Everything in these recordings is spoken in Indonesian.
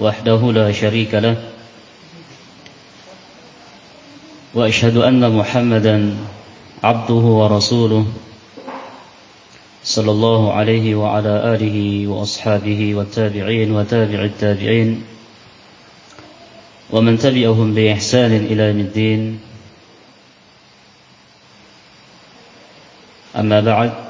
وحده لا شريك له وأشهد أن محمدا عبده ورسوله صلى الله عليه وعلى آله وأصحابه والتابعين وتابع التابعين ومن تبعهم بإحسان إلى يوم الدين. أما بعد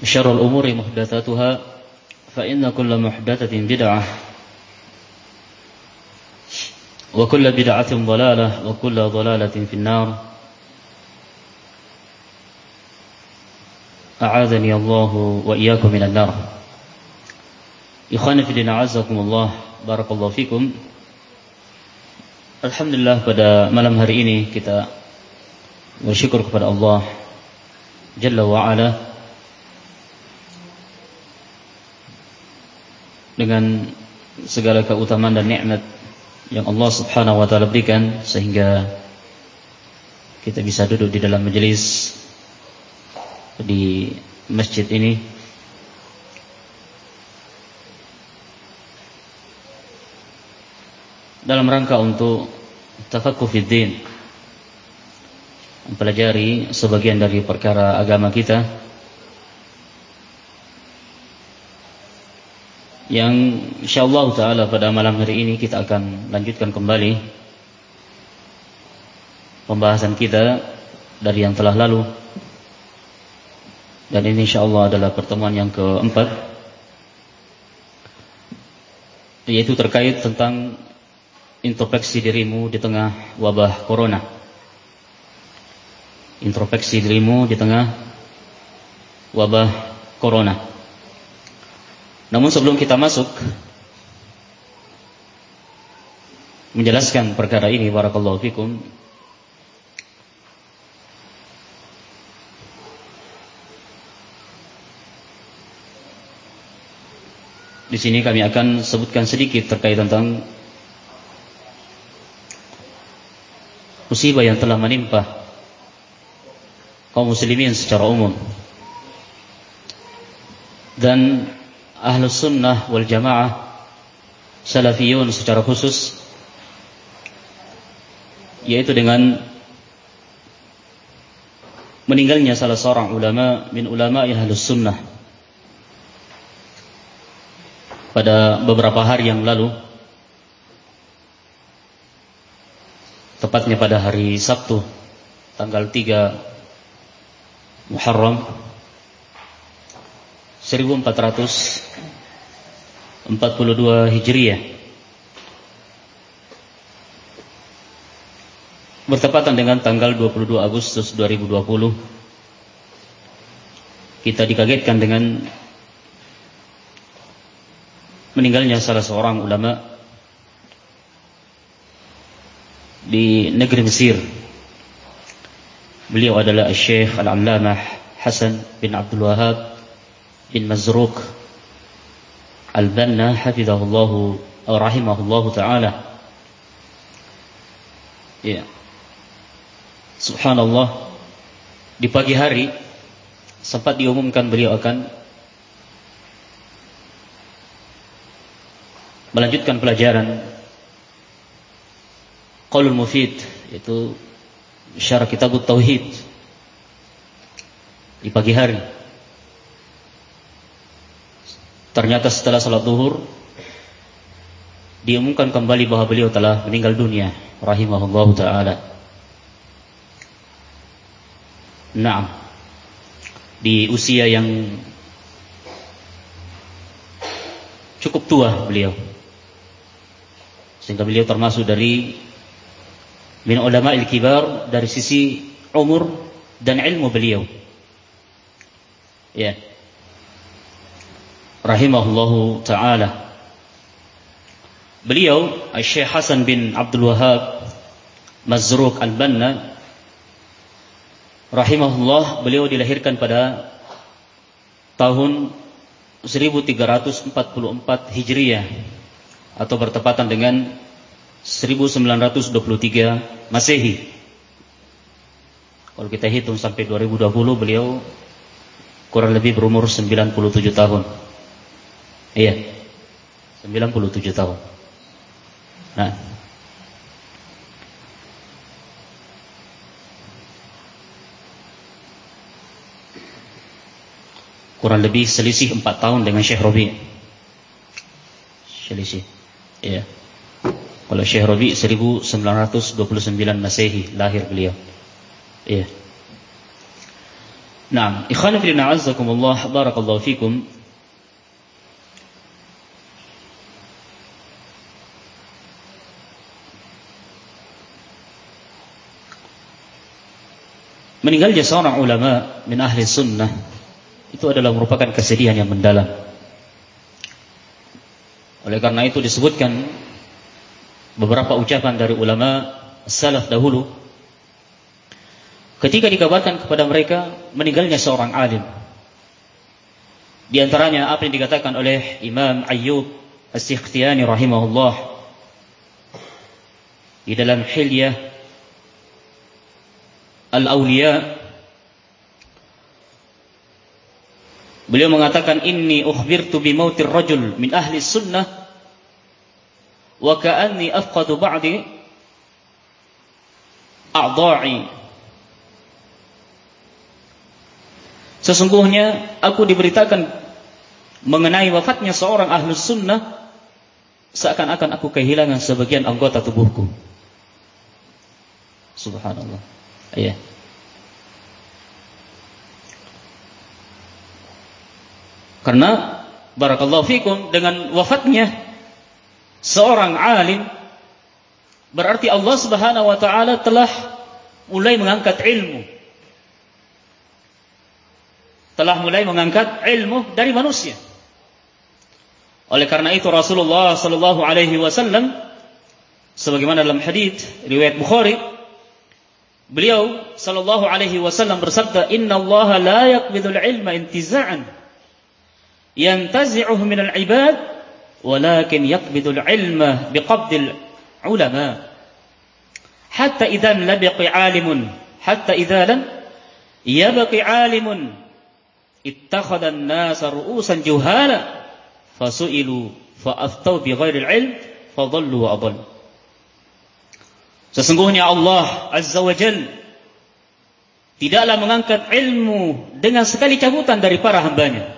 شر الأمور محدثاتها فإن كل محدثة بدعة وكل بدعة ضلالة وكل ضلالة في النار. أعاذني الله وإياكم من النار. إخواني في الدين أعزكم الله بارك الله فيكم. Alhamdulillah pada malam hari ini kita bersyukur kepada Allah Jalla wa'ala dengan segala keutamaan dan nikmat yang Allah Subhanahu wa taala berikan sehingga kita bisa duduk di dalam majelis di masjid ini. Dalam rangka untuk tafaqquh din mempelajari sebagian dari perkara agama kita yang insyaallah taala pada malam hari ini kita akan lanjutkan kembali pembahasan kita dari yang telah lalu. Dan ini insyaallah adalah pertemuan yang keempat yaitu terkait tentang introspeksi dirimu di tengah wabah corona. Introspeksi dirimu di tengah wabah corona namun sebelum kita masuk menjelaskan perkara ini barakallahu fikum. Di sini kami akan sebutkan sedikit terkait tentang musibah yang telah menimpa kaum muslimin secara umum. Dan ahlus sunnah wal jamaah salafiyun secara khusus yaitu dengan meninggalnya salah seorang ulama min ulama ahlus sunnah. Pada beberapa hari yang lalu tepatnya pada hari Sabtu tanggal 3 Muharram 1442 Hijriah. Bertepatan dengan tanggal 22 Agustus 2020 kita dikagetkan dengan meninggalnya salah seorang ulama di negeri Mesir. Beliau adalah Syekh Al-Allamah Hasan bin Abdul Wahab bin Mazruk Al-Banna hafizahullahu rahimahullahu taala. Ya. Subhanallah di pagi hari sempat diumumkan beliau akan melanjutkan pelajaran Qaulul Mufid itu syarah kitab Tauhid di pagi hari. Ternyata setelah salat zuhur diumumkan kembali bahwa beliau telah meninggal dunia rahimahullahu taala. Naam. Di usia yang cukup tua beliau. Sehingga beliau termasuk dari min ulama il-kibar dari sisi umur dan ilmu beliau. Ya. Rahimahullahu taala. Beliau Syekh Hasan bin Abdul Wahab Mazruk Al-Banna rahimahullah beliau dilahirkan pada tahun 1344 Hijriah atau bertepatan dengan 1923 Masehi. Kalau kita hitung sampai 2020 beliau kurang lebih berumur 97 tahun. Iya. 97 tahun. Nah, kurang lebih selisih 4 tahun dengan Syekh Rabi. Selisih. Ya. Kalau Syekh Rabi 1929 Masehi lahir beliau. Ya. Nah, ikhwan fillah azzakumullah barakallahu fikum. Meninggalnya seorang ulama min ahli sunnah itu adalah merupakan kesedihan yang mendalam. Oleh karena itu disebutkan beberapa ucapan dari ulama salaf dahulu ketika dikabarkan kepada mereka meninggalnya seorang alim. Di antaranya apa yang dikatakan oleh Imam Ayyub As-Sikhtiyani rahimahullah di dalam Hilyah Al-Awliya Beliau mengatakan inni ukhbirtu bi mautir rajul min ahli sunnah wa ka'anni afqadu ba'di a'dha'i Sesungguhnya aku diberitakan mengenai wafatnya seorang ahli sunnah seakan-akan aku kehilangan sebagian anggota tubuhku. Subhanallah. Iya. Karena barakallahu fikum dengan wafatnya seorang alim berarti Allah Subhanahu wa taala telah mulai mengangkat ilmu. Telah mulai mengangkat ilmu dari manusia. Oleh karena itu Rasulullah sallallahu alaihi wasallam sebagaimana dalam hadis riwayat Bukhari beliau sallallahu alaihi wasallam bersabda inna Allah la yaqbidul ilma intiza'an yantazi'uhu minal ibad walakin yaqbidul ilma biqabdil ulama hatta idza lam yabqi alimun hatta idza lam yabqi alimun ittakhadha an-nasa ru'usan juhala fasu'ilu fa'aftau bi ghairil ilm fadallu wa adallu Sesungguhnya Allah Azza wa Jal tidaklah mengangkat ilmu dengan sekali cabutan dari para hambanya.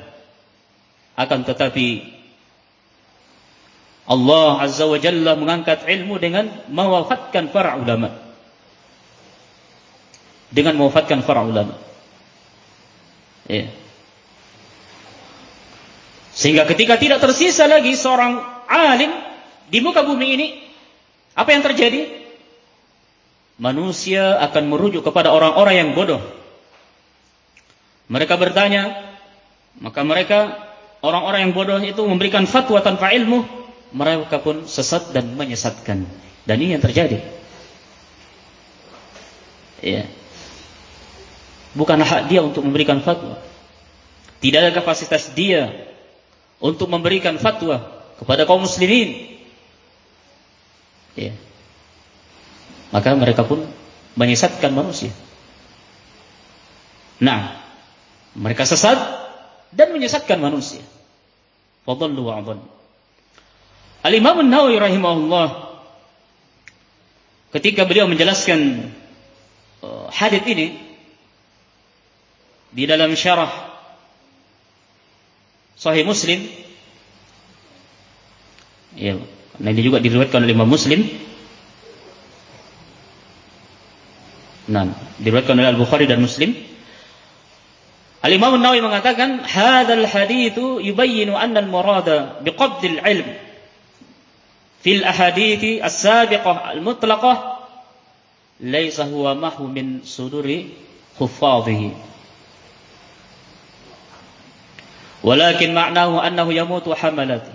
Akan tetapi Allah Azza wa Jalla mengangkat ilmu dengan mewafatkan para ulama. Dengan mewafatkan para ulama. Ya. Sehingga ketika tidak tersisa lagi seorang alim di muka bumi ini, apa yang terjadi? Manusia akan merujuk kepada orang-orang yang bodoh. Mereka bertanya, maka mereka orang-orang yang bodoh itu memberikan fatwa tanpa ilmu, mereka pun sesat dan menyesatkan. Dan ini yang terjadi. Ya. Bukan hak dia untuk memberikan fatwa. Tidak ada kapasitas dia untuk memberikan fatwa kepada kaum muslimin. Ya. Maka mereka pun menyesatkan manusia. Nah, mereka sesat dan menyesatkan manusia. Fadallu wa Al-Imam An-Nawawi rahimahullah ketika beliau menjelaskan uh, hadis ini di dalam syarah Sahih Muslim ya, ini juga diriwayatkan oleh Imam Muslim Nah, diriwayatkan oleh Al-Bukhari dan Muslim. Al-Imam An-Nawawi mengatakan, "Hadzal haditsu yubayyinu anna al-murada biqabd al-'ilm fil ahadits as-sabiqah al-mutlaqah laysa huwa mahu min suduri huffadhihi." ولكن معناه أنه يموت حملته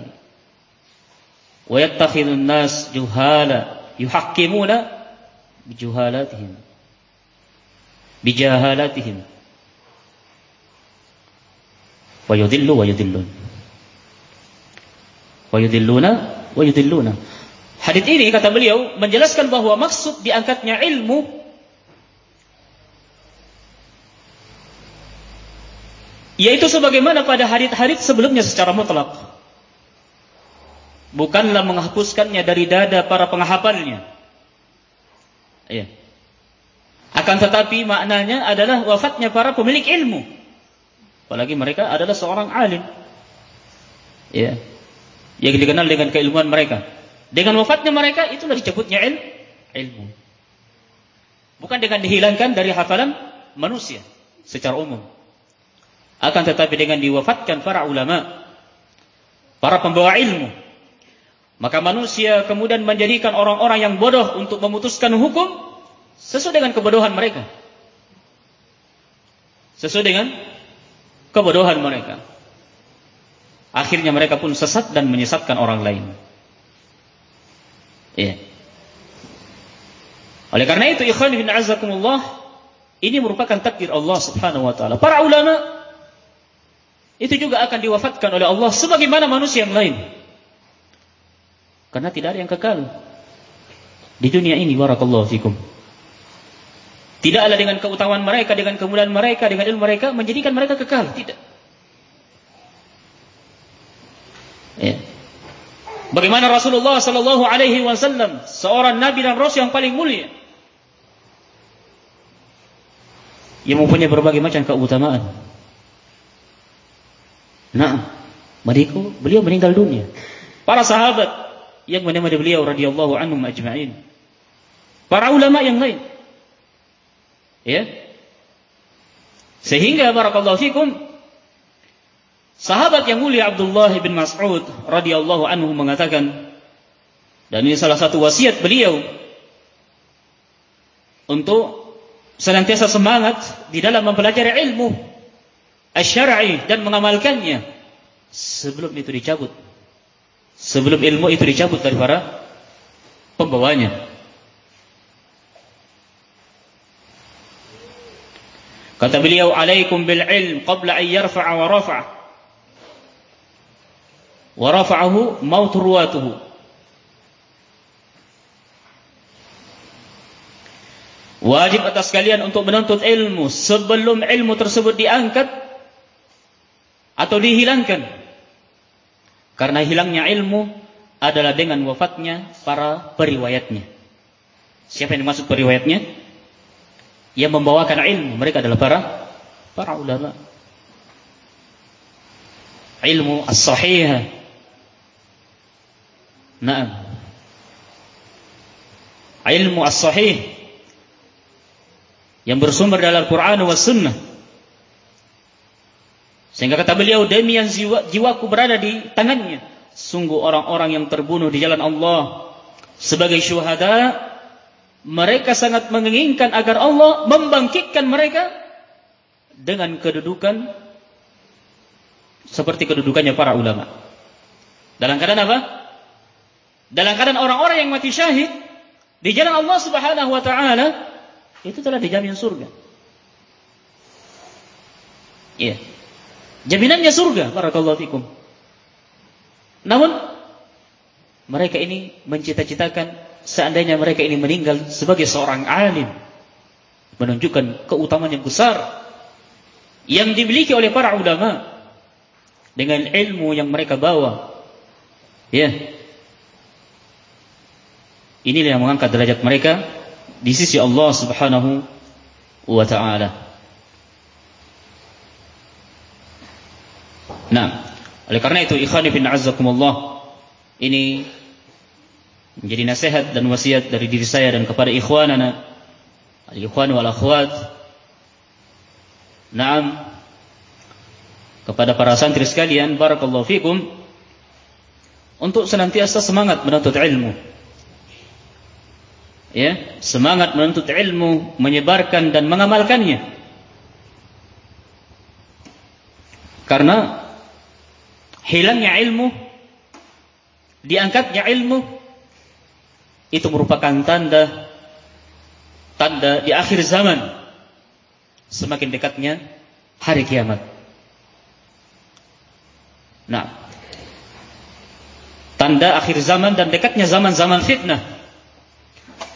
ويتخذ الناس جهالا يحكمون بجهالاتهم bijahalatihim wa yudhillu wa yudhillun wa yudhilluna wa yudhilluna hadis ini kata beliau menjelaskan bahwa maksud diangkatnya ilmu yaitu sebagaimana pada hadis-hadis sebelumnya secara mutlak. Bukanlah menghapuskannya dari dada para penghafalnya ya akan tetapi maknanya adalah wafatnya para pemilik ilmu. Apalagi mereka adalah seorang alim. Ya. Yang dikenal dengan keilmuan mereka. Dengan wafatnya mereka itulah dicabutnya il ilmu. Bukan dengan dihilangkan dari hafalan manusia secara umum. Akan tetapi dengan diwafatkan para ulama, para pembawa ilmu, maka manusia kemudian menjadikan orang-orang yang bodoh untuk memutuskan hukum Sesuai dengan kebodohan mereka. Sesuai dengan kebodohan mereka. Akhirnya mereka pun sesat dan menyesatkan orang lain. Iya. Oleh karena itu, ikhwan bin azakumullah, ini merupakan takdir Allah Subhanahu wa taala. Para ulama itu juga akan diwafatkan oleh Allah sebagaimana manusia yang lain. Karena tidak ada yang kekal di dunia ini barakallahu fikum. Tidaklah dengan keutamaan mereka, dengan kemuliaan mereka, dengan ilmu mereka menjadikan mereka kekal. Tidak. Ya. Bagaimana Rasulullah Sallallahu Alaihi Wasallam seorang Nabi dan Rasul yang paling mulia, yang mempunyai berbagai macam keutamaan. Nah, mereka beliau meninggal dunia. Para sahabat yang menemani beliau radhiyallahu anhum ajma'in. Para ulama yang lain Ya. Sehingga barakallahu fikum sahabat yang mulia Abdullah bin Mas'ud radhiyallahu anhu mengatakan dan ini salah satu wasiat beliau untuk senantiasa semangat di dalam mempelajari ilmu asy-syar'i dan mengamalkannya sebelum itu dicabut. Sebelum ilmu itu dicabut dari para pembawanya. Kata beliau, "Alaikum bil ilm qabla an yarfa'a wa rafa'a." Wa rafa'ahu maut ruwatuhu. Wajib atas kalian untuk menuntut ilmu sebelum ilmu tersebut diangkat atau dihilangkan. Karena hilangnya ilmu adalah dengan wafatnya para periwayatnya. Siapa yang dimaksud periwayatnya? Yang membawakan ilmu mereka adalah para para ulama. Ilmu as-sahih. Naam. Ilmu as-sahih. Yang bersumber dalam Al-Quran dan Sunnah. Sehingga kata beliau demi yang jiwa, jiwaku berada di tangannya sungguh orang-orang yang terbunuh di jalan Allah sebagai syuhada mereka sangat menginginkan agar Allah membangkitkan mereka dengan kedudukan seperti kedudukannya para ulama. Dalam keadaan apa? Dalam keadaan orang-orang yang mati syahid di jalan Allah Subhanahu wa taala itu telah dijamin surga. Iya. Jaminannya surga, barakallahu fikum. Namun mereka ini mencita-citakan seandainya mereka ini meninggal sebagai seorang alim menunjukkan keutamaan yang besar yang dimiliki oleh para ulama dengan ilmu yang mereka bawa. Ya. Inilah yang mengangkat derajat mereka di sisi Allah Subhanahu wa taala. Nah, oleh karena itu ikhwani bin ini menjadi nasihat dan wasiat dari diri saya dan kepada ikhwanana al-ikhwan wal akhwat. Naam. Kepada para santri sekalian barakallahu fikum untuk senantiasa semangat menuntut ilmu. Ya semangat menuntut ilmu menyebarkan dan mengamalkannya. Karena hilangnya ilmu, diangkatnya ilmu, itu merupakan tanda tanda di akhir zaman semakin dekatnya hari kiamat. Nah, tanda akhir zaman dan dekatnya zaman-zaman fitnah.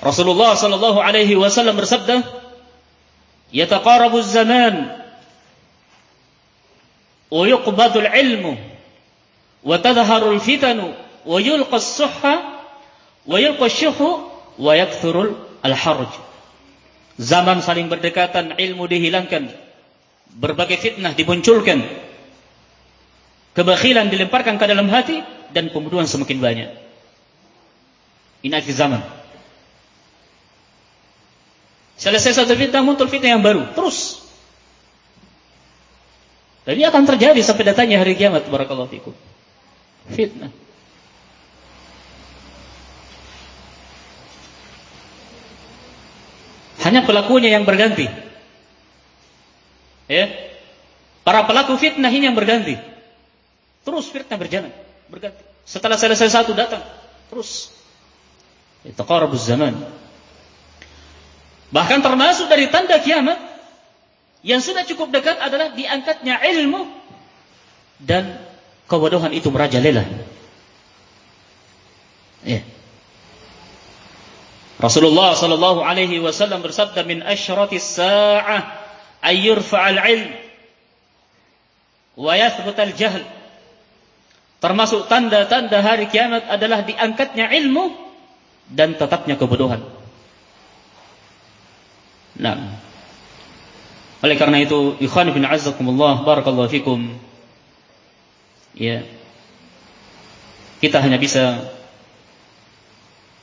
Rasulullah sallallahu alaihi wasallam bersabda, "Yataqarabu zaman wa yuqbadu al-ilmu wa tadharul fitanu wa yulqa as-suhha wa yulqa asy-syuhu wa al-harj. Zaman saling berdekatan, ilmu dihilangkan, berbagai fitnah dimunculkan, kebakhilan dilemparkan ke dalam hati dan pembunuhan semakin banyak. Ini akhir zaman. Selesai satu fitnah muncul fitnah yang baru, terus. Dan ini akan terjadi sampai datangnya hari kiamat barakallahu fikum. Fitnah. Hanya pelakunya yang berganti. Ya. Para pelaku fitnah ini yang berganti. Terus fitnah berjalan, berganti. Setelah selesai satu datang, terus. Taqarabuz zaman. Bahkan termasuk dari tanda kiamat yang sudah cukup dekat adalah diangkatnya ilmu dan kebodohan itu merajalela. Ya. Rasulullah sallallahu alaihi wasallam bersabda min asyratis sa'ah ay yurfa'al ilm wa yathbut al jahl. Termasuk tanda-tanda hari kiamat adalah diangkatnya ilmu dan tetapnya kebodohan. Nah. Oleh karena itu, ikhwan bin azzakumullah barakallahu fikum ya kita hanya bisa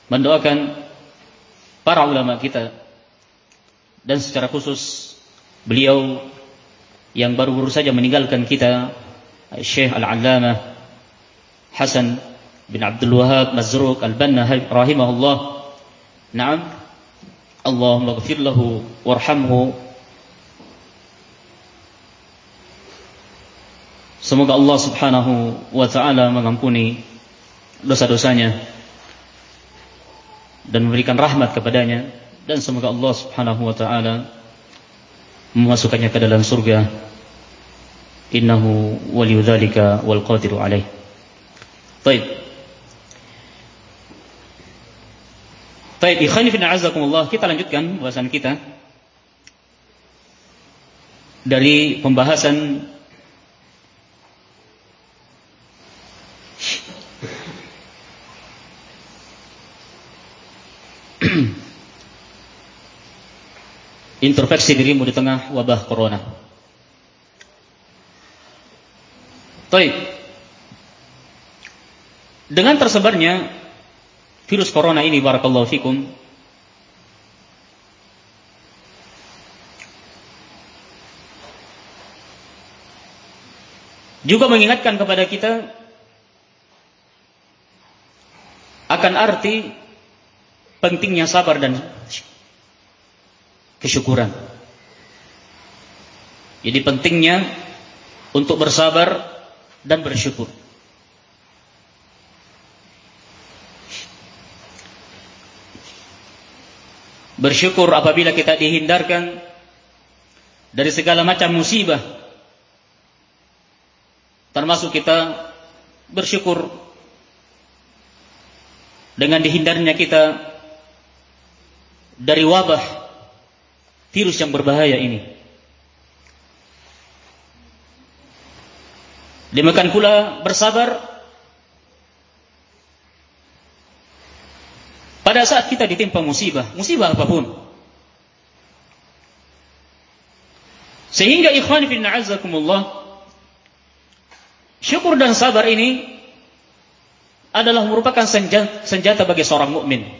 mendoakan para ulama kita dan secara khusus beliau yang baru-baru saja meninggalkan kita Syekh Al-Allamah Hasan bin Abdul Wahab Mazruk Al-Banna rahimahullah. Naam. Allahumma ghfir lahu warhamhu Semoga Allah Subhanahu wa taala mengampuni dosa-dosanya dan memberikan rahmat kepadanya dan semoga Allah Subhanahu wa taala memasukkannya ke dalam surga. Innahu waliyudzalika wal qadiru alaih. Baik. Baik, ikhwani fi azakumullah, kita lanjutkan bahasan kita dari pembahasan introspeksi dirimu di tengah wabah corona. Baik. Dengan tersebarnya virus corona ini barakallahu fikum juga mengingatkan kepada kita akan arti pentingnya sabar dan kesyukuran. Jadi pentingnya untuk bersabar dan bersyukur. Bersyukur apabila kita dihindarkan dari segala macam musibah. Termasuk kita bersyukur dengan dihindarnya kita dari wabah virus yang berbahaya ini. Demikian pula bersabar pada saat kita ditimpa musibah, musibah apa pun. Sehingga ikhwan fillah azakumullah syukur dan sabar ini adalah merupakan senjata bagi seorang mukmin.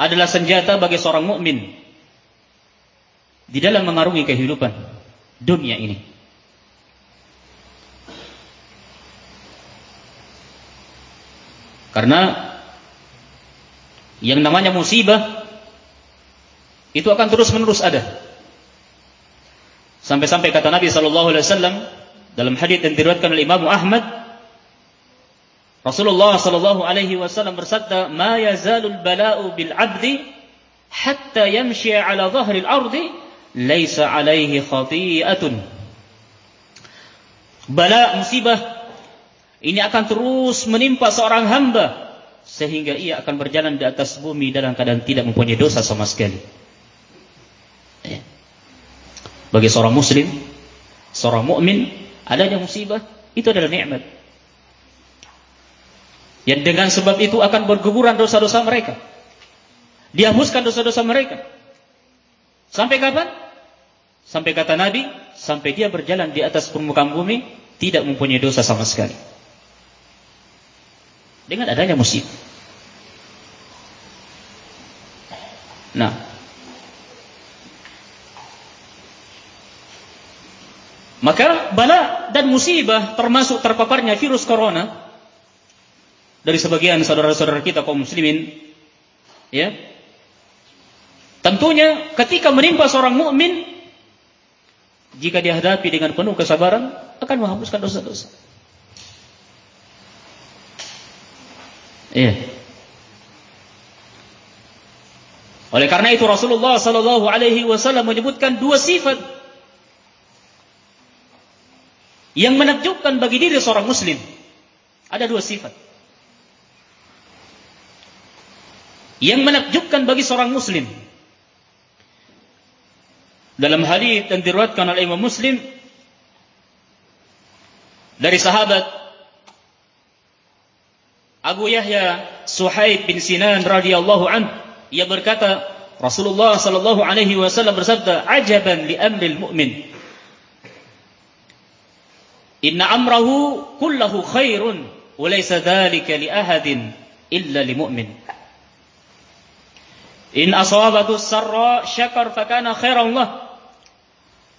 Adalah senjata bagi seorang mukmin di dalam mengarungi kehidupan dunia ini. Karena yang namanya musibah itu akan terus-menerus ada. Sampai-sampai kata Nabi sallallahu alaihi wasallam dalam hadis yang diriwayatkan oleh Imam Ahmad Rasulullah sallallahu alaihi wasallam bersabda, "Ma yazalul bala'u bil 'abdi hatta yamshi 'ala dhahril ardi laisa 'alaihi khati'atun." Bala musibah ini akan terus menimpa seorang hamba sehingga ia akan berjalan di atas bumi dalam keadaan tidak mempunyai dosa sama sekali. Ya. Bagi seorang muslim, seorang mukmin, adanya musibah itu adalah nikmat. Yang dengan sebab itu akan berguguran dosa-dosa mereka. Dihapuskan dosa-dosa mereka. Sampai kapan? Sampai kata Nabi, sampai dia berjalan di atas permukaan bumi tidak mempunyai dosa sama sekali. Dengan adanya musibah. Nah, Maka bala dan musibah termasuk terpaparnya virus corona dari sebagian saudara-saudara kita kaum muslimin ya. Tentunya ketika menimpa seorang mukmin jika dihadapi dengan penuh kesabaran akan menghapuskan dosa-dosa. Iya. Oleh karena itu Rasulullah sallallahu alaihi wasallam menyebutkan dua sifat yang menakjubkan bagi diri seorang muslim. Ada dua sifat. Yang menakjubkan bagi seorang muslim. Dalam hadis yang diriwayatkan oleh Imam Muslim dari sahabat Abu Yahya Suhaib bin Sinan radhiyallahu an ia berkata Rasulullah sallallahu alaihi wasallam bersabda ajaban li amril mu'min Inna amrahu kullahu khairun wa laysa dhalika li ahadin illa li mu'min. In asabatu sarra syakar fakana khairan.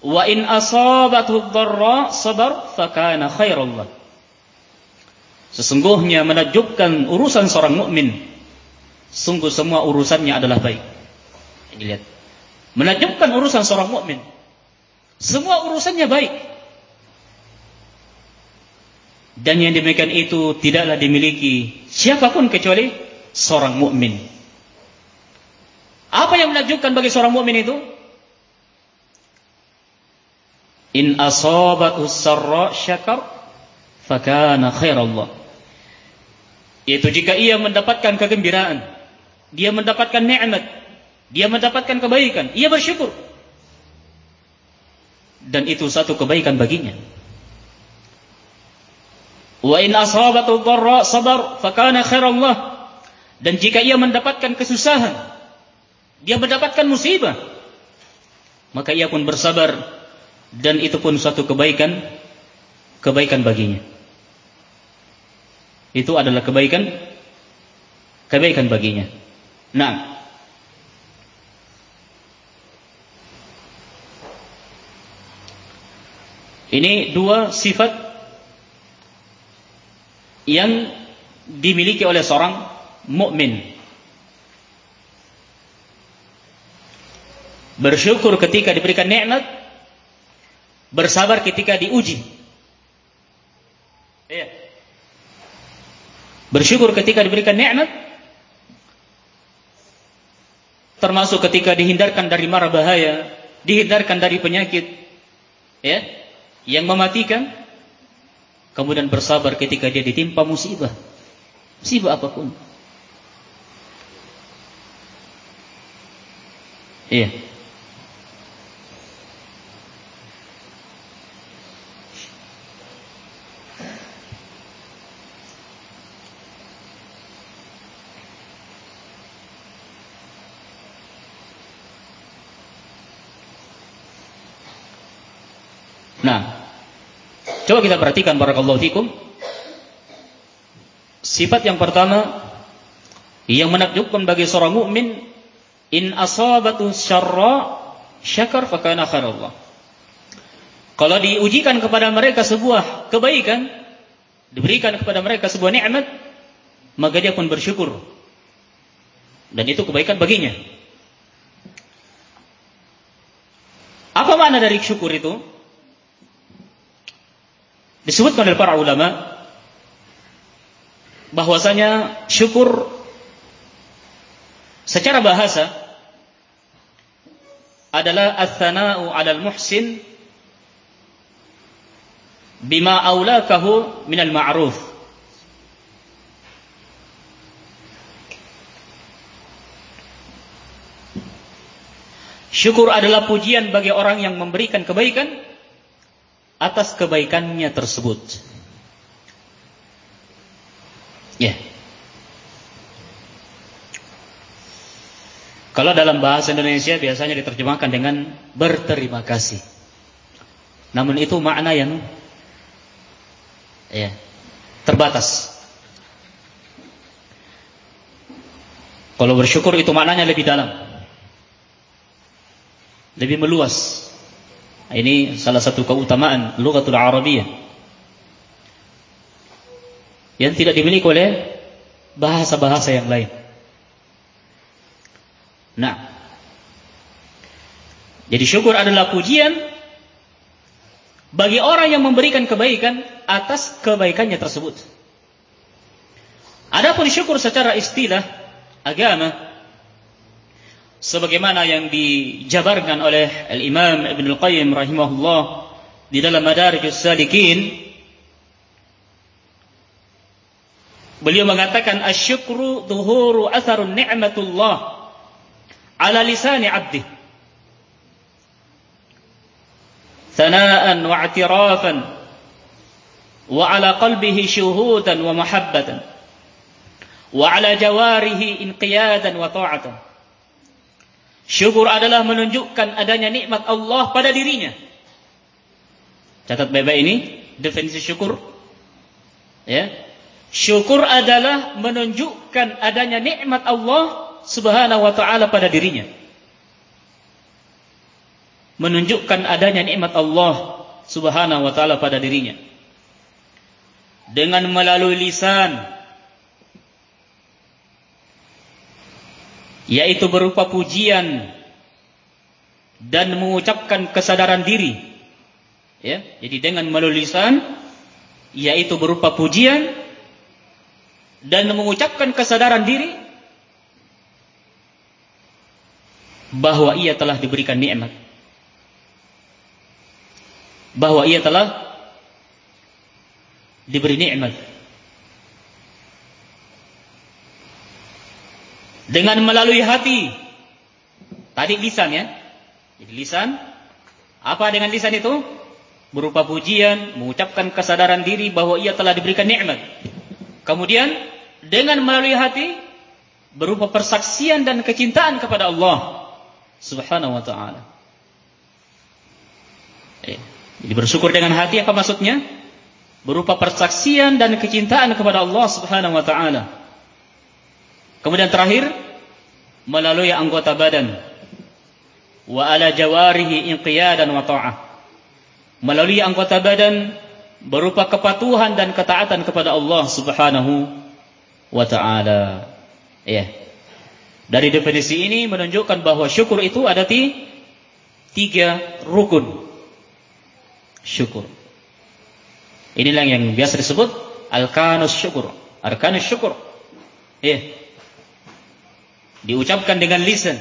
Wa in asabatu dharra sabar fakana khairan. Sesungguhnya menakjubkan urusan seorang mukmin. Sungguh semua urusannya adalah baik. Ini lihat. Menakjubkan urusan seorang mukmin. Semua urusannya baik. Dan yang demikian itu tidaklah dimiliki siapa pun kecuali seorang mukmin. Apa yang menakjubkan bagi seorang mukmin itu? In asabatu sarra syakar fakana khairallah. Yaitu jika ia mendapatkan kegembiraan, dia mendapatkan nikmat, dia mendapatkan kebaikan, ia bersyukur. Dan itu satu kebaikan baginya. Wa in asabatu dharra sabar fakana khairan lah. Dan jika ia mendapatkan kesusahan, dia mendapatkan musibah, maka ia pun bersabar dan itu pun suatu kebaikan kebaikan baginya. Itu adalah kebaikan kebaikan baginya. Nah, ini dua sifat yang dimiliki oleh seorang mukmin. Bersyukur ketika diberikan nikmat, bersabar ketika diuji. Iya. Bersyukur ketika diberikan nikmat, termasuk ketika dihindarkan dari mara bahaya, dihindarkan dari penyakit, ya, yang mematikan, kemudian bersabar ketika dia ditimpa musibah. Musibah apa pun. Iya. Nah, coba kita perhatikan barakallahu fikum. Sifat yang pertama yang menakjubkan bagi seorang mukmin in asabatu syarra syakar fakana khairallah. Kalau diujikan kepada mereka sebuah kebaikan, diberikan kepada mereka sebuah nikmat, maka dia pun bersyukur. Dan itu kebaikan baginya. Apa makna dari syukur itu? Disebutkan oleh para ulama bahwasanya syukur secara bahasa adalah ats-tsana'u 'alal muhsin bima aulakahu minal ma'ruf. Syukur adalah pujian bagi orang yang memberikan kebaikan atas kebaikannya tersebut. Ya. Kalau dalam bahasa Indonesia biasanya diterjemahkan dengan berterima kasih. Namun itu makna yang ya, terbatas. Kalau bersyukur itu maknanya lebih dalam. Lebih meluas. Ini salah satu keutamaan lughatul Arabiyah yang tidak dimiliki oleh bahasa-bahasa yang lain. Nah, jadi syukur adalah pujian bagi orang yang memberikan kebaikan atas kebaikannya tersebut. Adapun syukur secara istilah agama sebagaimana yang dijabarkan oleh Al-Imam Ibn Al-Qayyim rahimahullah di dalam Madarijus Salikin beliau mengatakan asyukru tuhuru atharun ni'matullah ala lisani 'abdi thana'an wa i'tirafan wa ala qalbihi syuhudan wa mahabbatan wa ala jawarihi inqiyadan wa ta'atan Syukur adalah menunjukkan adanya nikmat Allah pada dirinya. Catat baik-baik ini definisi syukur. Ya. Syukur adalah menunjukkan adanya nikmat Allah Subhanahu wa taala pada dirinya. Menunjukkan adanya nikmat Allah Subhanahu wa taala pada dirinya. Dengan melalui lisan yaitu berupa pujian dan mengucapkan kesadaran diri. Ya jadi dengan melalui lisan yaitu berupa pujian dan mengucapkan kesadaran diri bahwa ia telah diberikan nikmat. Bahwa ia telah diberi nikmat dengan melalui hati. Tadi lisan ya. Jadi lisan apa dengan lisan itu? Berupa pujian, mengucapkan kesadaran diri bahwa ia telah diberikan nikmat. Kemudian dengan melalui hati berupa persaksian dan kecintaan kepada Allah Subhanahu wa taala. Eh, jadi bersyukur dengan hati apa maksudnya? Berupa persaksian dan kecintaan kepada Allah Subhanahu wa taala. Kemudian terakhir melalui anggota badan wa ala jawarihi inqiyadan wa ta'ah. Melalui anggota badan berupa kepatuhan dan ketaatan kepada Allah Subhanahu wa taala. Ya. Dari definisi ini menunjukkan bahwa syukur itu ada di tiga rukun. Syukur. Inilah yang biasa disebut al-kanus syukur. Arkanus syukur. Ya diucapkan dengan lisan.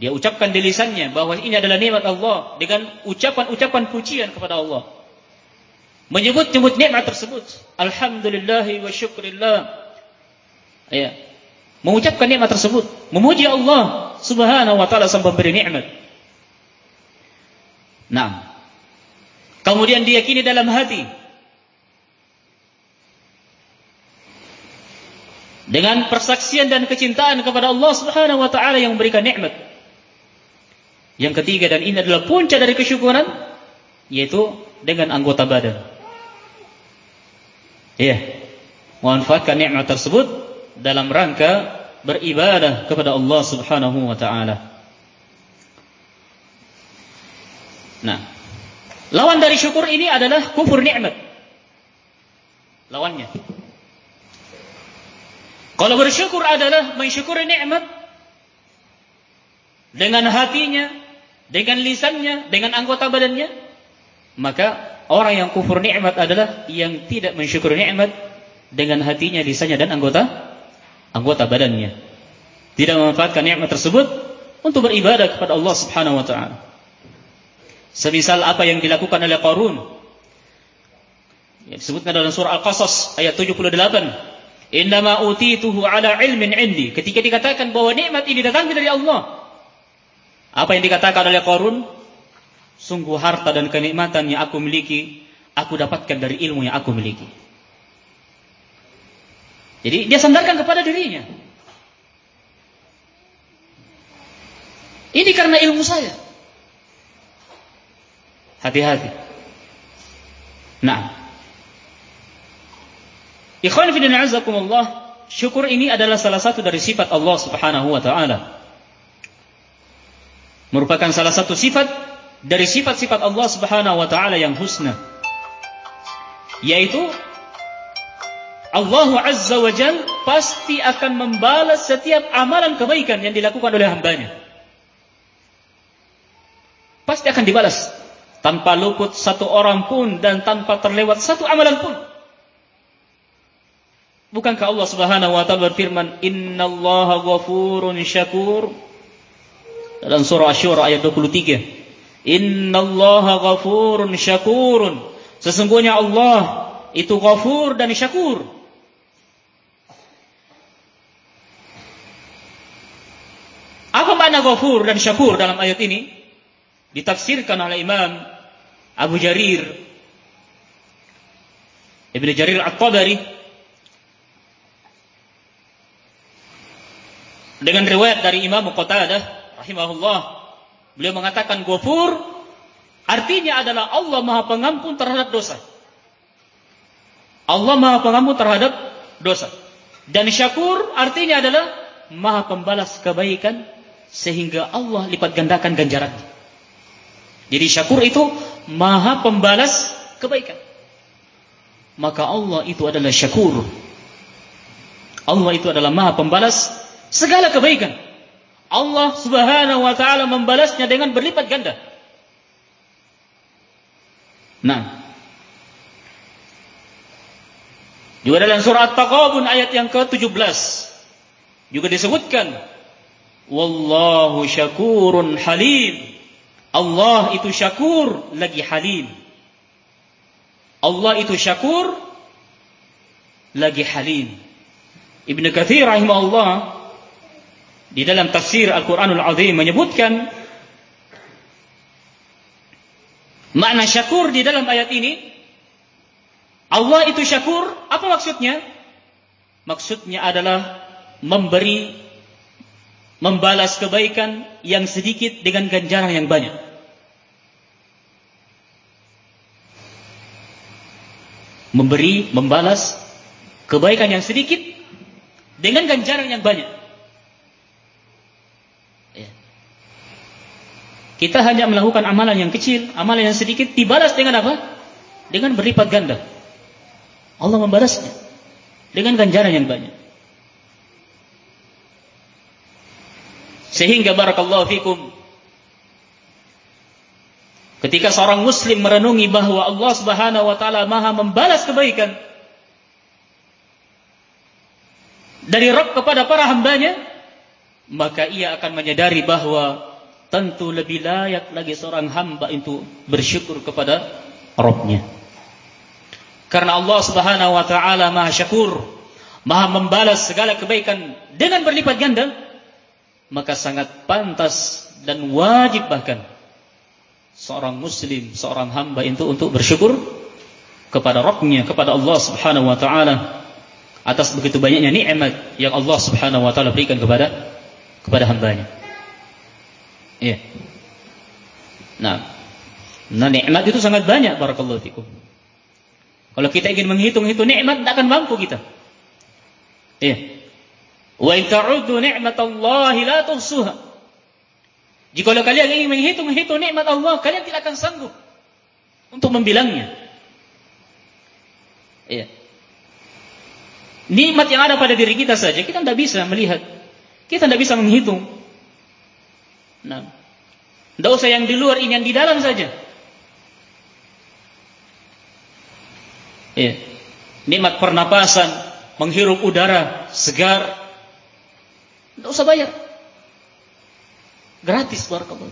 Dia ucapkan di lisannya bahwa ini adalah nikmat Allah dengan ucapan-ucapan pujian kepada Allah. menyebut-nyebut nikmat tersebut. Alhamdulillah wa syukrillah. Ya. Mengucapkan nikmat tersebut, memuji Allah Subhanahu wa taala sang pemberi nikmat. Nah. Kemudian diyakini dalam hati dengan persaksian dan kecintaan kepada Allah Subhanahu wa taala yang memberikan nikmat. Yang ketiga dan ini adalah puncak dari kesyukuran yaitu dengan anggota badan. Iya. Memanfaatkan nikmat tersebut dalam rangka beribadah kepada Allah Subhanahu wa taala. Nah, lawan dari syukur ini adalah kufur nikmat. Lawannya. Kalau bersyukur adalah mensyukuri nikmat dengan hatinya, dengan lisannya, dengan anggota badannya, maka orang yang kufur nikmat adalah yang tidak mensyukuri nikmat dengan hatinya, lisannya dan anggota anggota badannya. Tidak memanfaatkan nikmat tersebut untuk beribadah kepada Allah Subhanahu wa taala. Semisal apa yang dilakukan oleh Qarun. Yang disebutkan dalam surah Al-Qasas ayat 78. Innama utituhu ala ilmin indi. Ketika dikatakan bahwa nikmat ini datang dari Allah. Apa yang dikatakan oleh Qarun? Sungguh harta dan kenikmatan yang aku miliki, aku dapatkan dari ilmu yang aku miliki. Jadi dia sandarkan kepada dirinya. Ini karena ilmu saya. Hati-hati. Nah, Ikhwan fillah azakumullah, syukur ini adalah salah satu dari sifat Allah Subhanahu wa taala. Merupakan salah satu sifat dari sifat-sifat Allah Subhanahu wa taala yang husna. Yaitu Allah Azza wa Jal pasti akan membalas setiap amalan kebaikan yang dilakukan oleh hambanya. Pasti akan dibalas. Tanpa luput satu orang pun dan tanpa terlewat satu amalan pun. Bukankah Allah Subhanahu wa taala berfirman, "Innallaha ghafurun syakur." Dalam surah Asy-Syura ayat 23. "Innallaha ghafurun syakurun." Sesungguhnya Allah itu ghafur dan syakur. Apa makna ghafur dan syakur dalam ayat ini? Ditafsirkan oleh Imam Abu Jarir Ibn Jarir At-Tabari Dengan riwayat dari Imam Qatadah rahimahullah, beliau mengatakan ghafur artinya adalah Allah Maha Pengampun terhadap dosa. Allah Maha Pengampun terhadap dosa. Dan syakur artinya adalah Maha Pembalas kebaikan sehingga Allah lipat gandakan ganjarannya. Jadi syakur itu Maha Pembalas kebaikan. Maka Allah itu adalah syakur. Allah itu adalah Maha Pembalas segala kebaikan. Allah Subhanahu wa taala membalasnya dengan berlipat ganda. Nah. Juga dalam surah At-Taghabun ayat yang ke-17 juga disebutkan wallahu syakurun halim. Allah itu syakur lagi halim. Allah itu syakur lagi halim. Ibnu Katsir rahimahullah di dalam tafsir Al-Quranul Azim menyebutkan makna syakur di dalam ayat ini Allah itu syakur apa maksudnya? Maksudnya adalah memberi membalas kebaikan yang sedikit dengan ganjaran yang banyak. Memberi membalas kebaikan yang sedikit dengan ganjaran yang banyak Kita hanya melakukan amalan yang kecil, amalan yang sedikit, dibalas dengan apa? Dengan berlipat ganda. Allah membalasnya dengan ganjaran yang banyak. Sehingga barakallahu fikum ketika seorang muslim merenungi bahwa Allah Subhanahu wa taala Maha membalas kebaikan dari Rabb kepada para hambanya, maka ia akan menyadari bahwa tentu lebih layak lagi seorang hamba itu bersyukur kepada Rabbnya. Karena Allah Subhanahu wa taala Maha Syakur, Maha membalas segala kebaikan dengan berlipat ganda, maka sangat pantas dan wajib bahkan seorang muslim, seorang hamba itu untuk bersyukur kepada Rabbnya, kepada Allah Subhanahu wa taala atas begitu banyaknya nikmat yang Allah Subhanahu wa taala berikan kepada kepada hambanya. Iya. Nah, nah nikmat itu sangat banyak barakallahu fikum. Kalau kita ingin menghitung-hitung nikmat tidak akan mampu kita. Iya. Wa in ta'uddu ni'matallahi la tuhsuha. Jika kalian ingin menghitung-hitung nikmat Allah, kalian tidak akan sanggup untuk membilangnya. Iya. Nikmat yang ada pada diri kita saja kita tidak bisa melihat. Kita tidak bisa menghitung. Nah, tidak usah yang di luar ini yang di dalam saja. Ya. Nikmat pernapasan, menghirup udara segar. Tidak usah bayar. Gratis barakallahu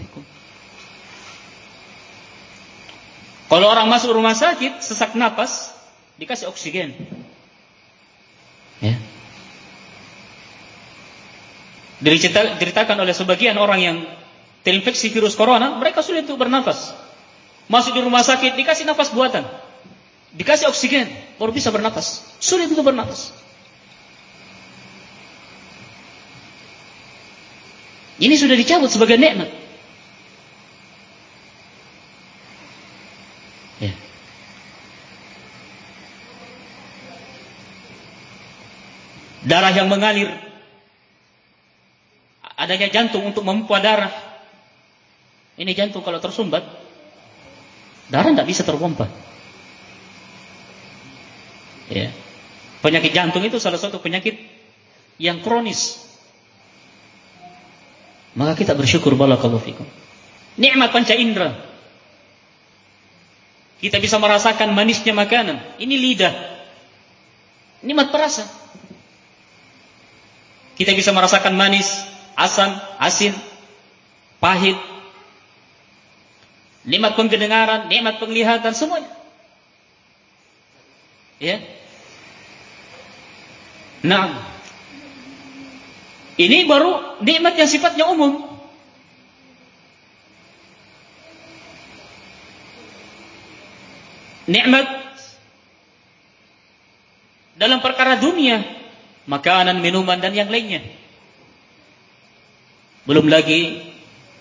Kalau orang masuk rumah sakit, sesak napas, dikasih oksigen. Ya. Diceritakan oleh sebagian orang yang terinfeksi virus corona, mereka sulit untuk bernafas. Masuk di rumah sakit, dikasih nafas buatan. Dikasih oksigen, baru bisa bernapas. Sulit untuk bernapas. Ini sudah dicabut sebagai nikmat. Ya. Darah yang mengalir. Adanya jantung untuk memompa darah. Ini jantung kalau tersumbat, darah tidak bisa terpompa. Ya. Penyakit jantung itu salah satu penyakit yang kronis. Maka kita bersyukur barakallahu fikum. Nikmat panca indera. Kita bisa merasakan manisnya makanan. Ini lidah. Nikmat perasa. Kita bisa merasakan manis, asam, asin, pahit. Nikmat pendengaran, nikmat penglihatan, semuanya. Ya, Nah, ini baru nikmat yang sifatnya umum. Nikmat dalam perkara dunia, makanan, minuman dan yang lainnya. Belum lagi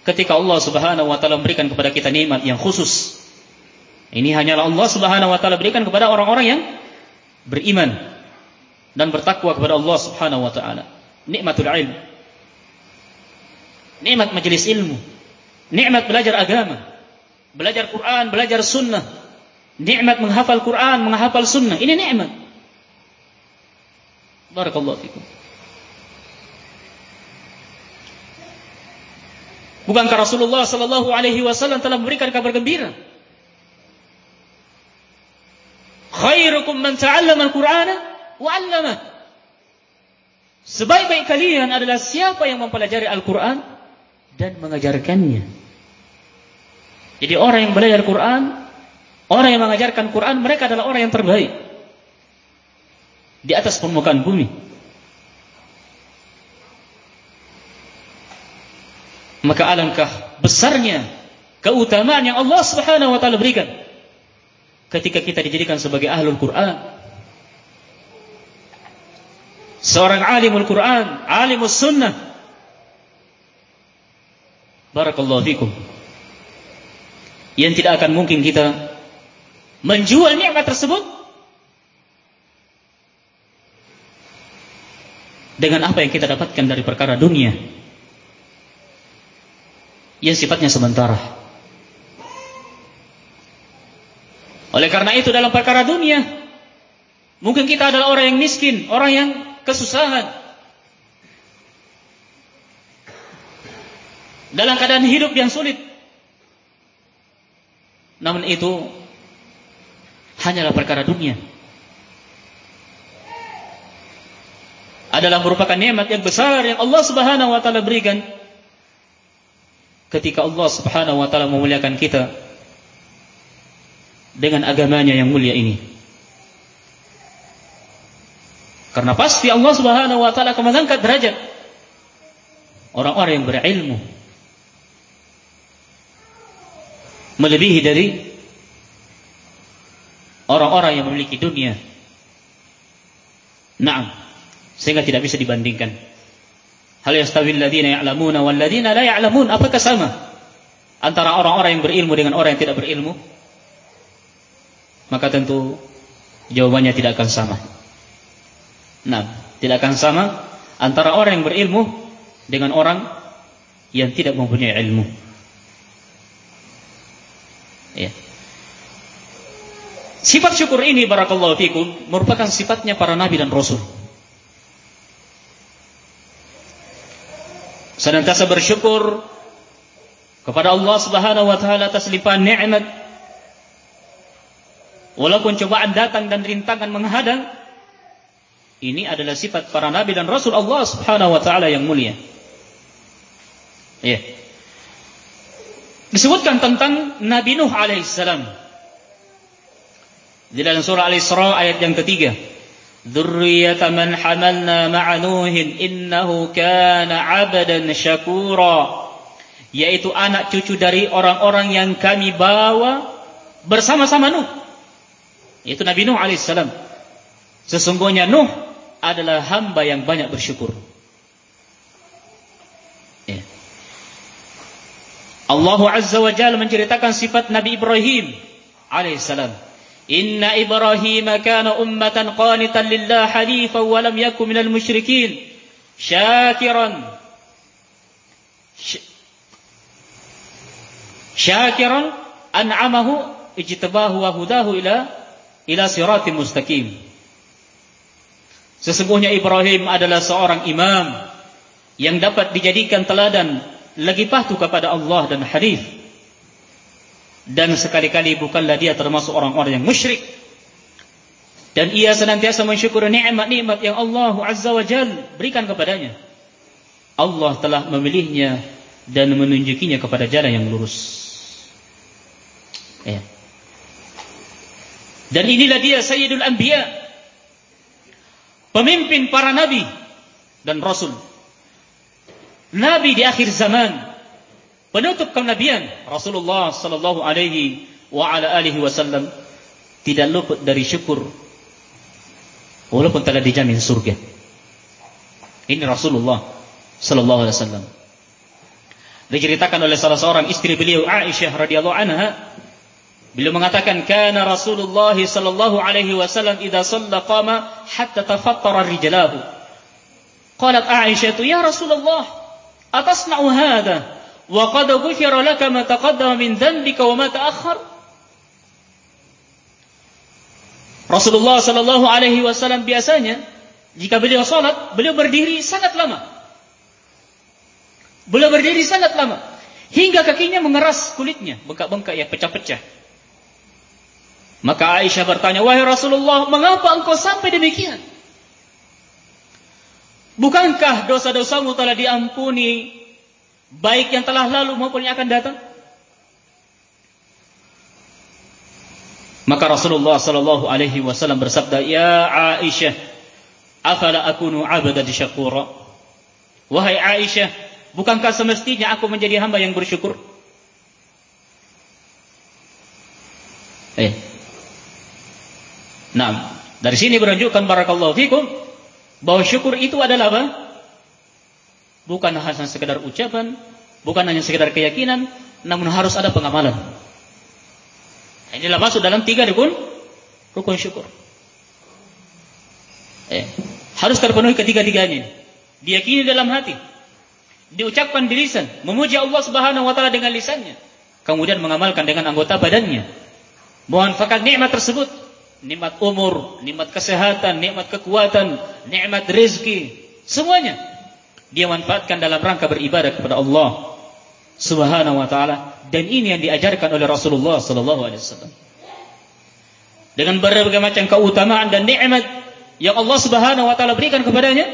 ketika Allah Subhanahu wa taala memberikan kepada kita nikmat yang khusus. Ini hanyalah Allah Subhanahu wa taala berikan kepada orang-orang yang beriman dan bertakwa kepada Allah Subhanahu wa taala. Nikmatul ilm. Nikmat majelis ilmu. Nikmat belajar agama. Belajar Quran, belajar sunnah. Nikmat menghafal Quran, menghafal sunnah. Ini nikmat. Barakallahu fikum. Bukankah Rasulullah sallallahu alaihi wasallam telah memberikan kabar gembira? Khairukum man ta'allama al-Qur'ana wa'allama. Sebaik-baik kalian adalah siapa yang mempelajari Al-Quran dan mengajarkannya. Jadi orang yang belajar Quran, orang yang mengajarkan Quran, mereka adalah orang yang terbaik di atas permukaan bumi. Maka alangkah besarnya keutamaan yang Allah Subhanahu wa taala berikan ketika kita dijadikan sebagai ahlul Quran seorang alimul Quran, alimus sunnah. Barakallahu fikum. Yang tidak akan mungkin kita menjual nikmat tersebut dengan apa yang kita dapatkan dari perkara dunia yang sifatnya sementara. Oleh karena itu dalam perkara dunia mungkin kita adalah orang yang miskin, orang yang kesusahan. Dalam keadaan hidup yang sulit. Namun itu hanyalah perkara dunia. Adalah merupakan nikmat yang besar yang Allah Subhanahu wa taala berikan ketika Allah Subhanahu wa taala memuliakan kita dengan agamanya yang mulia ini. Karena pasti Allah Subhanahu wa taala akan mengangkat derajat orang-orang yang berilmu melebihi dari orang-orang yang memiliki dunia. Naam, sehingga tidak bisa dibandingkan. Hal yastawi alladziina ya'lamuna wal ladziina la ya'lamun? Apakah sama antara orang-orang yang berilmu dengan orang yang tidak berilmu? Maka tentu jawabannya tidak akan sama. Nah, tidak akan sama antara orang yang berilmu dengan orang yang tidak mempunyai ilmu. Ya. Sifat syukur ini barakallahu fikum merupakan sifatnya para nabi dan rasul. Senantiasa bersyukur kepada Allah Subhanahu wa taala atas limpahan nikmat. Walaupun cobaan datang dan rintangan menghadang, ini adalah sifat para nabi dan rasul Allah Subhanahu wa taala yang mulia. Ya. Disebutkan tentang Nabi Nuh alaihissalam di dalam surah Al-Isra ayat yang ketiga. Dzurriyyata man hamalna ma'a Nuhin innahu kana 'abdan syakura. Yaitu anak cucu dari orang-orang yang kami bawa bersama-sama Nuh. Yaitu Nabi Nuh alaihissalam. Sesungguhnya Nuh adalah hamba yang banyak bersyukur. Ya. Allah Azza wa Jalla menceritakan sifat Nabi Ibrahim alaihissalam. إن إبراهيم كان أمة قانتا لله حنيفا ولم يكن من المشركين شاكرا شاكرا أنعمه اجتباه وهداه إلى إلى صراط مستقيم Sesungguhnya Ibrahim adalah seorang imam yang dapat dijadikan teladan lagi patuh kepada Allah dan hadis dan sekali-kali bukanlah dia termasuk orang-orang yang musyrik. Dan ia senantiasa mensyukuri nikmat-nikmat yang Allah Azza wa Jal berikan kepadanya. Allah telah memilihnya dan menunjukinya kepada jalan yang lurus. Ya. dan inilah dia Sayyidul Anbiya. Pemimpin para nabi dan rasul. Nabi di akhir zaman Penutup kenabian Rasulullah sallallahu alaihi wa ala alihi wasallam tidak luput dari syukur walaupun telah dijamin surga. Ini Rasulullah sallallahu alaihi wasallam. Diceritakan oleh salah seorang istri beliau Aisyah radhiyallahu anha beliau mengatakan kana Rasulullah sallallahu alaihi wasallam idza shalla qama hatta tafattara rijlahu. Qalat Aisyah ya Rasulullah atasna'u hadha wa qad ghufira laka ma taqaddama min dhanbika wa ma ta'akhkhar. Rasulullah sallallahu alaihi wasallam biasanya jika beliau salat beliau berdiri sangat lama. Beliau berdiri sangat lama. Hingga kakinya mengeras kulitnya bengkak-bengkak ya pecah-pecah. Maka Aisyah bertanya wahai Rasulullah mengapa engkau sampai demikian? Bukankah dosa-dosamu telah diampuni baik yang telah lalu maupun yang akan datang? Maka Rasulullah sallallahu alaihi wasallam bersabda, "Ya Aisyah, afala akunu 'abdan syakura?" Wahai Aisyah, bukankah semestinya aku menjadi hamba yang bersyukur? Eh. Nah, dari sini menunjukkan barakallahu fikum bahwa syukur itu adalah apa? Bukan hanya sekedar ucapan, bukan hanya sekedar keyakinan, namun harus ada pengamalan. Inilah masuk dalam tiga rukun rukun syukur. Eh, harus terpenuhi ketiga-tiganya. Diyakini dalam hati, diucapkan di lisan, memuji Allah Subhanahu wa taala dengan lisannya, kemudian mengamalkan dengan anggota badannya. Memanfaatkan nikmat tersebut, nikmat umur, nikmat kesehatan, nikmat kekuatan, nikmat rezeki, semuanya dia manfaatkan dalam rangka beribadah kepada Allah Subhanahu wa taala dan ini yang diajarkan oleh Rasulullah sallallahu alaihi wasallam. Dengan berbagai macam keutamaan dan nikmat yang Allah Subhanahu wa taala berikan kepadanya,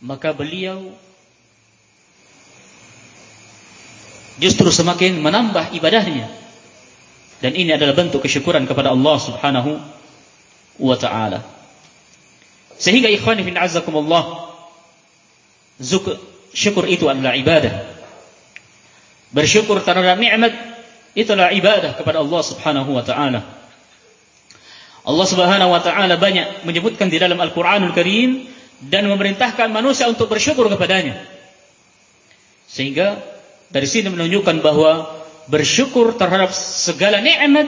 maka beliau justru semakin menambah ibadahnya. Dan ini adalah bentuk kesyukuran kepada Allah Subhanahu wa taala. Sehingga ikhwani fi azakumullah syukur itu adalah ibadah. Bersyukur terhadap nikmat itulah ibadah kepada Allah Subhanahu wa taala. Allah Subhanahu wa taala banyak menyebutkan di dalam Al-Qur'anul Karim dan memerintahkan manusia untuk bersyukur kepadanya. Sehingga dari sini menunjukkan bahwa bersyukur terhadap segala nikmat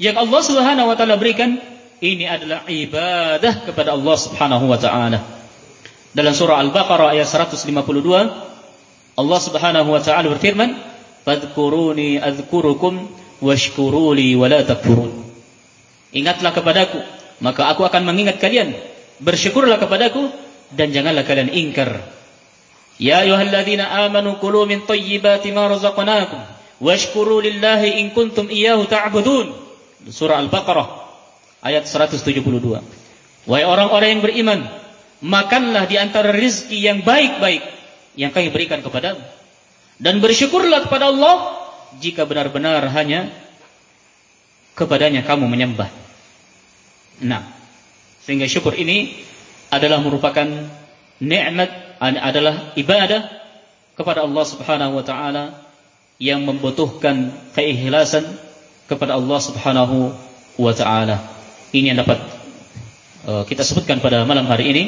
yang Allah Subhanahu wa taala berikan ini adalah ibadah kepada Allah Subhanahu wa taala. Dalam surah Al-Baqarah ayat 152 Allah Subhanahu wa taala berfirman, "Fadhkuruni adzkurukum washkuruli wa la takfurun." Ingatlah kepadaku, maka aku akan mengingat kalian. Bersyukurlah kepadaku dan janganlah kalian ingkar. Ya ayyuhalladzina amanu kulu min thayyibati ma razaqnakum washkuru lillahi in kuntum iyyahu ta'budun. Surah Al-Baqarah ayat 172. Wahai orang-orang yang beriman, makanlah di antara rizki yang baik-baik yang kami berikan kepadamu. Dan bersyukurlah kepada Allah jika benar-benar hanya kepadanya kamu menyembah. Nah, sehingga syukur ini adalah merupakan nikmat adalah ibadah kepada Allah Subhanahu wa taala yang membutuhkan keikhlasan kepada Allah Subhanahu wa taala. Ini yang dapat uh, kita sebutkan pada malam hari ini.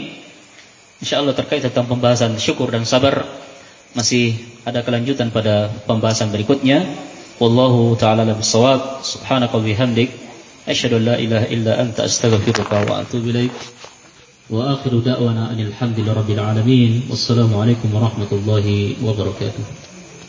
Insyaallah terkait tentang pembahasan syukur dan sabar masih ada kelanjutan pada pembahasan berikutnya. Wallahu taala bisawab. Subhanaka wa bihamdik asyhadu la ilaha illa anta astaghfiruka wa atubu ilaik. Wa akhiru da'wana anil hamdulillahi rabbil alamin. Wassalamu warahmatullahi wabarakatuh.